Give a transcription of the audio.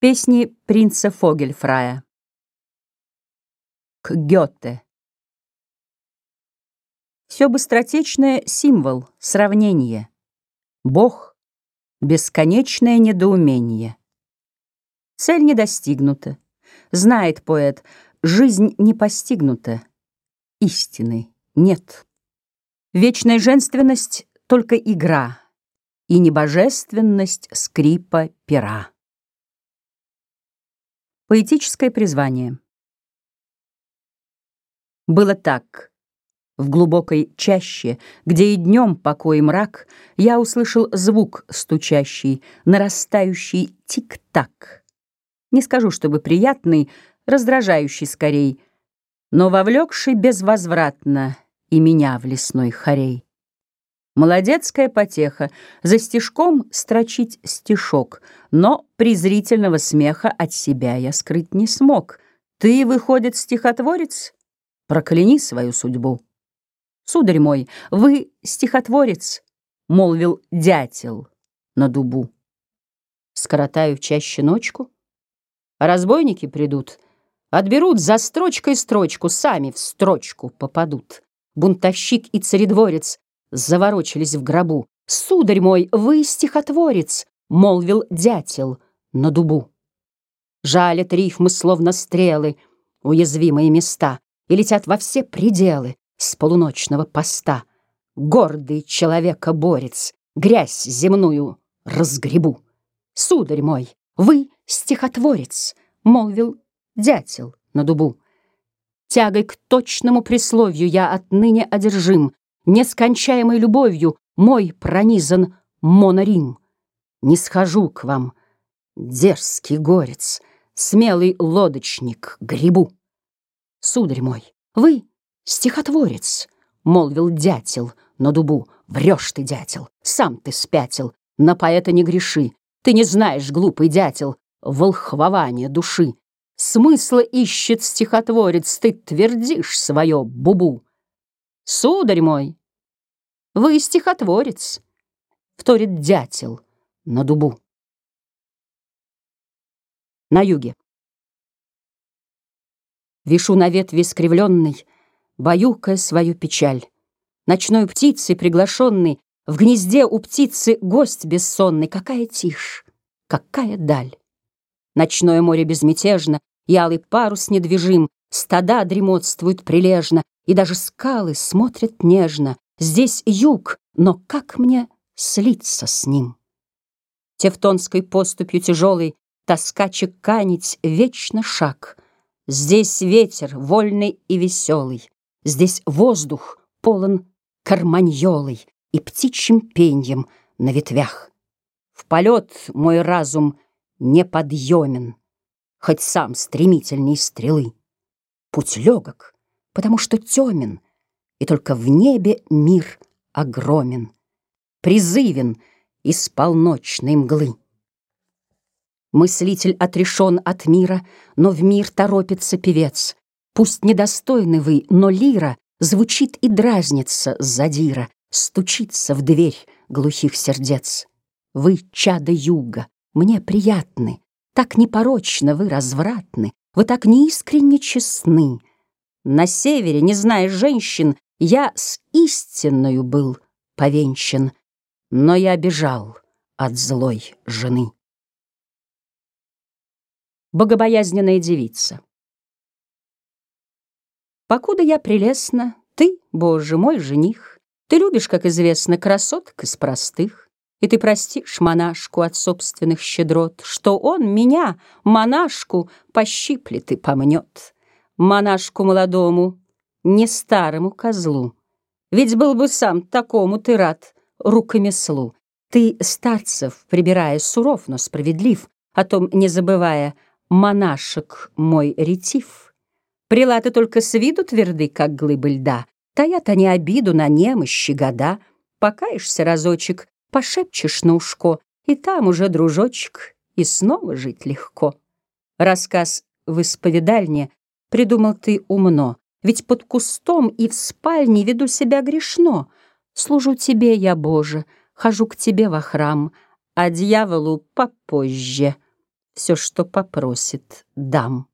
Песни принца Фогельфрая. К Гёте. Все быстротечное — символ, сравнение. Бог — бесконечное недоумение. Цель не достигнута. Знает поэт, жизнь не постигнута. Истины нет. Вечная женственность — только игра, и небожественность скрипа пера. Поэтическое призвание. Было так. В глубокой чаще, где и днем покой и мрак, я услышал звук стучащий, нарастающий тик-так. Не скажу, чтобы приятный, раздражающий скорей, но вовлекший безвозвратно и меня в лесной хорей. Молодецкая потеха, за стишком строчить стишок, но презрительного смеха от себя я скрыть не смог. Ты, выходит, стихотворец? Прокляни свою судьбу. Сударь мой, вы стихотворец, молвил дятел на дубу. Скоротаю чаще ночку, разбойники придут, отберут за строчкой строчку, сами в строчку попадут. Бунтовщик и царедворец заворочились в гробу. «Сударь мой, вы стихотворец!» — молвил дятел на дубу. Жалят рифмы, словно стрелы, уязвимые места, и летят во все пределы с полуночного поста. Гордый человека-борец, грязь земную разгребу. «Сударь мой, вы стихотворец!» — молвил дятел на дубу. Тягой к точному присловию я отныне одержим, Нескончаемой любовью мой пронизан монорим. Не схожу к вам, дерзкий горец, Смелый лодочник грибу. Сударь мой, вы стихотворец, Молвил дятел на дубу. Врешь ты, дятел, сам ты спятил, На поэта не греши. Ты не знаешь, глупый дятел, Волхвование души. Смысла ищет стихотворец, Ты твердишь свое бубу. Сударь мой, вы стихотворец, вторит дятел на дубу. На юге. Вишу на ветви скривленный, баюкая свою печаль. Ночной птицей приглашенный, в гнезде у птицы гость бессонный. Какая тишь, какая даль! Ночное море безмятежно, и алый парус недвижим, стада дремотствуют прилежно, и даже скалы смотрят нежно, Здесь юг, но как мне слиться с ним? Тевтонской поступью тяжелой Тоска чеканить вечно шаг. Здесь ветер вольный и веселый, Здесь воздух полон карманьолой И птичьим пеньем на ветвях. В полет мой разум неподъемен, Хоть сам стремительней стрелы. Путь легок, потому что темен — и только в небе мир огромен, Призывен из полночной мглы. Мыслитель отрешен от мира, Но в мир торопится певец. Пусть недостойны вы, но лира Звучит и дразнится задира, Стучится в дверь глухих сердец. Вы чада юга, мне приятны, Так непорочно вы развратны, Вы так неискренне честны. На севере, не зная женщин, я с истинною был повенчан, но я бежал от злой жены. Богобоязненная девица Покуда я прелестна, ты, Боже мой, жених, Ты любишь, как известно, красоток из простых, И ты простишь монашку от собственных щедрот, Что он меня, монашку, пощиплет и помнет. Монашку молодому не старому козлу. Ведь был бы сам такому ты рад рукомеслу. Ты, старцев, прибирая, суров, но справедлив, О том не забывая, монашек мой ретив. Прилаты только с виду тверды, как глыбы льда, Таят они обиду на немощи года. Покаешься разочек, пошепчешь на ушко, И там уже, дружочек, и снова жить легко. Рассказ в исповедальне придумал ты умно, ведь под кустом и в спальне веду себя грешно. Служу тебе я, Боже, хожу к тебе во храм, а дьяволу попозже. все, что попросит, дам.